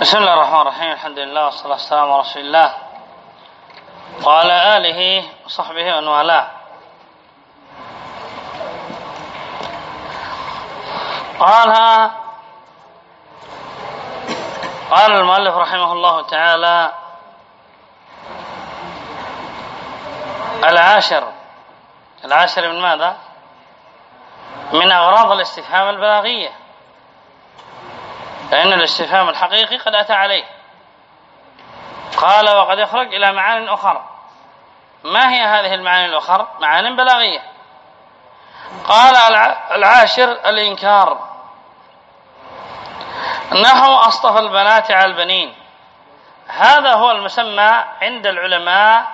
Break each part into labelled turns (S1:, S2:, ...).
S1: بسم الله الرحمن الرحيم الحمد لله والصلاة والسلام على رسول الله وعلى آله وصحبه ومن والاه قالها قال المؤلف رحمه الله تعالى العاشر العاشر من ماذا من أغراض الاستفهام البلاغية لأن الاستفهام الحقيقي قد أتى عليه. قال وقد يخرج إلى معان أخرى ما هي هذه المعاني الأخرى معان بلاغية. قال العاشر الإنكار. نحو أصطفى البنات على البنين. هذا هو المسمى عند العلماء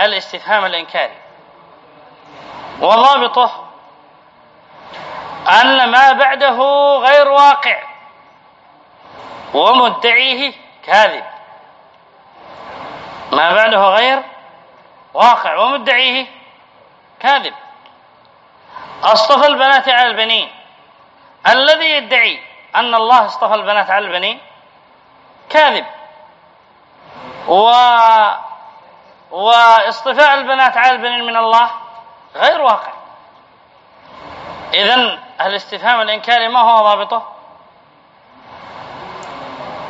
S1: الاستفهام الإنكاري. وضابطه أن ما بعده غير واقع. ومدعيه كاذب. ما بعده غير واقع ومدعيه كاذب. اصطفى البنات على البنين. الذي يدعي أن الله اصطفى البنات على البنين كاذب. و واصطفاء البنات على البنين من الله غير واقع. إذن الاستفهام الإنكاري ما هو ضابطه؟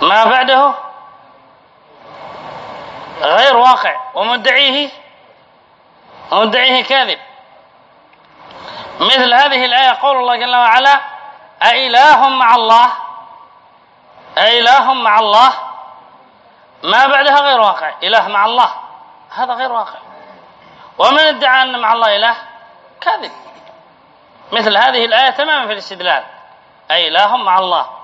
S1: ما بعده؟ غير واقع. ومدعيه؟ ومدعيه كاذب. مثل هذه الآية قول الله جل وعلا أإله مع الله؟ أإله مع الله؟ ما بعدها غير واقع. إله مع الله. هذا غير واقع. ومن ادعى أن مع الله إله؟ كاذب. مثل هذه الآية تماما في الاستدلال. أي إله مع الله.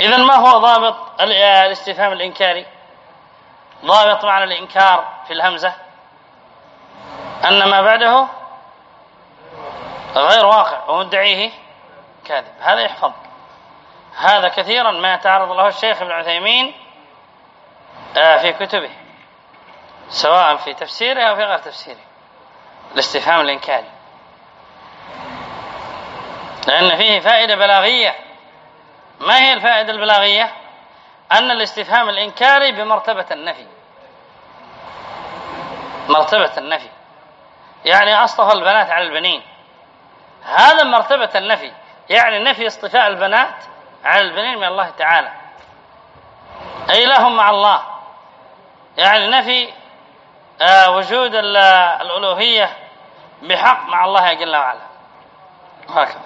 S1: إذا ما هو ضابط الاستفهام الإنكاري؟ ضابط معنى الإنكار في الهمزة. أن ما بعده غير واقع ومدعيه كاذب. هذا يحفظ. هذا كثيرا ما يتعرض له الشيخ ابن عثيمين آه، في كتبه سواء في تفسيره أو في غير تفسيره الاستفهام الإنكاري. لأن فيه فائدة بلاغية. ما هي الفائدة البلاغية؟ أن الاستفهام الإنكاري بمرتبة النفي. مرتبة النفي. يعني أصطفى البنات على البنين. هذا مرتبة النفي. يعني نفي اصطفاء البنات على البنين من الله تعالى. أي لهم مع الله. يعني نفي آه وجود الألوهية بحق مع الله جل وعلا. هكذا.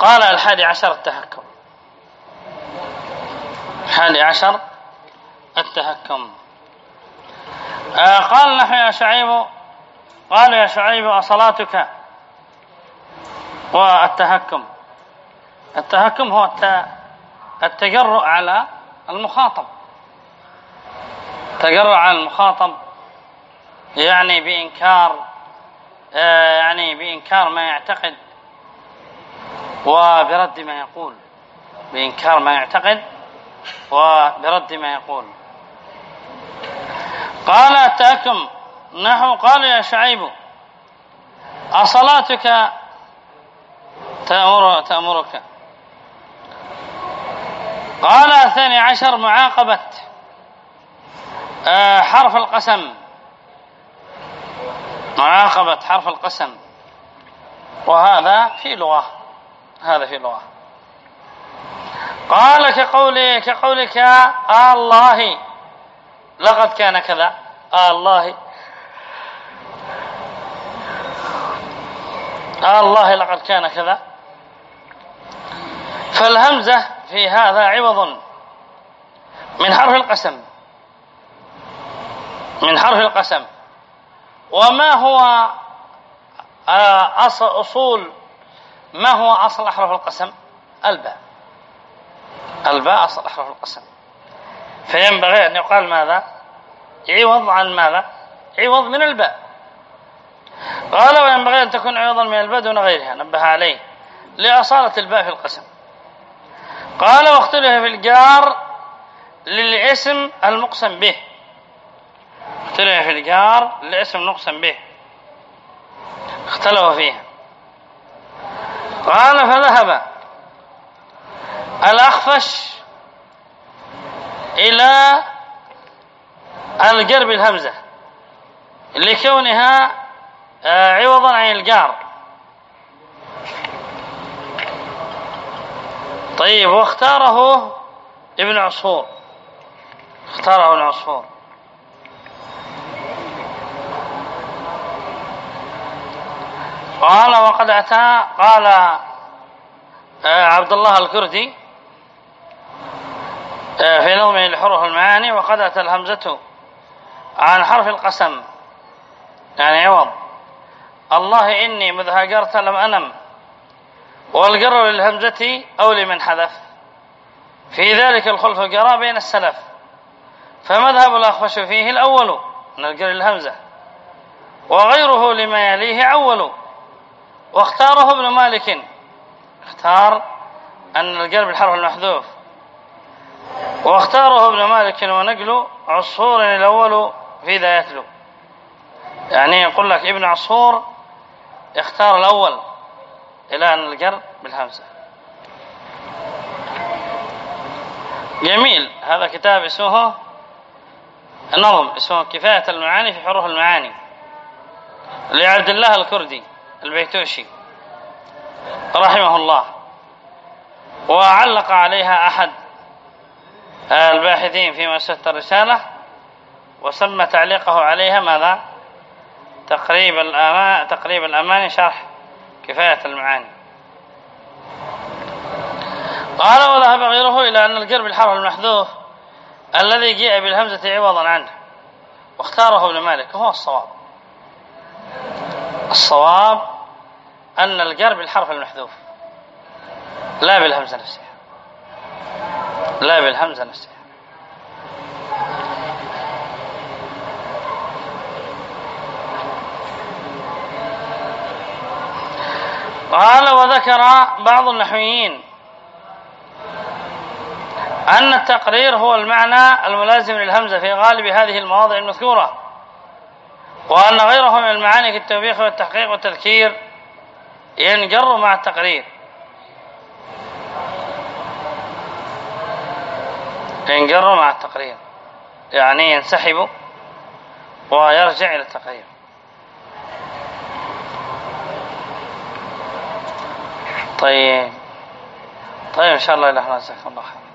S1: قال الحادي عشر التهكم. الحادي عشر التهكم. آه قال نحن يا شعيب قال يا شعيب أصلاتك والتهكم التهكم. هو التجرؤ على المخاطب. تجرؤ على المخاطب يعني بإنكار آه، يعني بإنكار ما يعتقد وبرد ما يقول بإنكار ما يعتقد وبرد ما يقول. قال أتاكم نحو قال يا شعيب أصلاتك تأمر تأمرك. قال الثاني عشر معاقبة آه، حرف القسم. معاقبة حرف القسم. وهذا في لغة. هذا في لغة قال كقولي كقولك آلله. لقد كان كذا. آلله. آلله لقد كان كذا. فالهمزة في هذا عوض. من حرف القسم. من حرف القسم. وما هو آه، أصل ما هو أصل أحرف القسم؟ الباء. الباء أصل أحرف القسم. فينبغي أن يقال ماذا؟ عوض عن ماذا؟ عوض من الباء. قال وينبغي أن تكون عوضا من الباء دون غيرها. نبه عليه. لأصالة الباء في القسم. قال واختلف في الجار للاسم المقسم به. اختلف في الجار للاسم المقسم به. اختلفوا فيها. قال فذهب. الأخفش إلى الجر الهمزة لكونها آه، عوضا عن الجار طيب واختاره ابن عصفور. اختاره ابن عصفور. قال وقد أتى قال آه، عبد الله الكردي آه، في نظمه لحروف المعاني وقد أتى الهمزة عن حرف القسم. يعني عوض الله إني مذ هاجرت لم أنم والجر للهمزة أو لمن حذف. في ذلك الخلف جرى بين السلف فمذهب الأخفش فيه الأول من الجر للهمزة وغيره لما يليه أول. واختاره ابن مالك. اختار أن الجر بالحرف المحذوف. واختاره ابن مالك ونقل عصفور الأول في ذا يتلو يعني يقول لك ابن عصفور اختار الأول إلى أن الجر بالهمزة. جميل. هذا كتاب اسمه النظم اسمه كفاية المعاني في حروف المعاني. لعبد الله الكردي. البيتوشي. رحمه الله. وعلق عليها أحد الباحثين في مؤسسة الرسالة وسمى تعليقه عليها ماذا؟ تقريب الأمان تقريب الأمان شرح كفاية المعاني. قال وذهب غيره إلى أن الجر بالحرف المحذوف الذي جاء بالهمزة عوضا عنه واختاره ابن مالك هو الصواب. الصواب أن الجر بالحرف المحذوف. لا بالهمزة نفسها. لا بالهمزة نفسها. قال وذكر بعض النحويين أن التقرير هو المعنى الملازم للهمزة في غالب هذه المواضع المذكورة. وأن غيره من المعاني كالتوبيخ والتحقيق والتذكير ينجر مع التقرير. ينجر مع التقرير. يعني ينسحب ويرجع إلى التقرير. طيب. طيب إن شاء الله إلى جزاكم الله خير.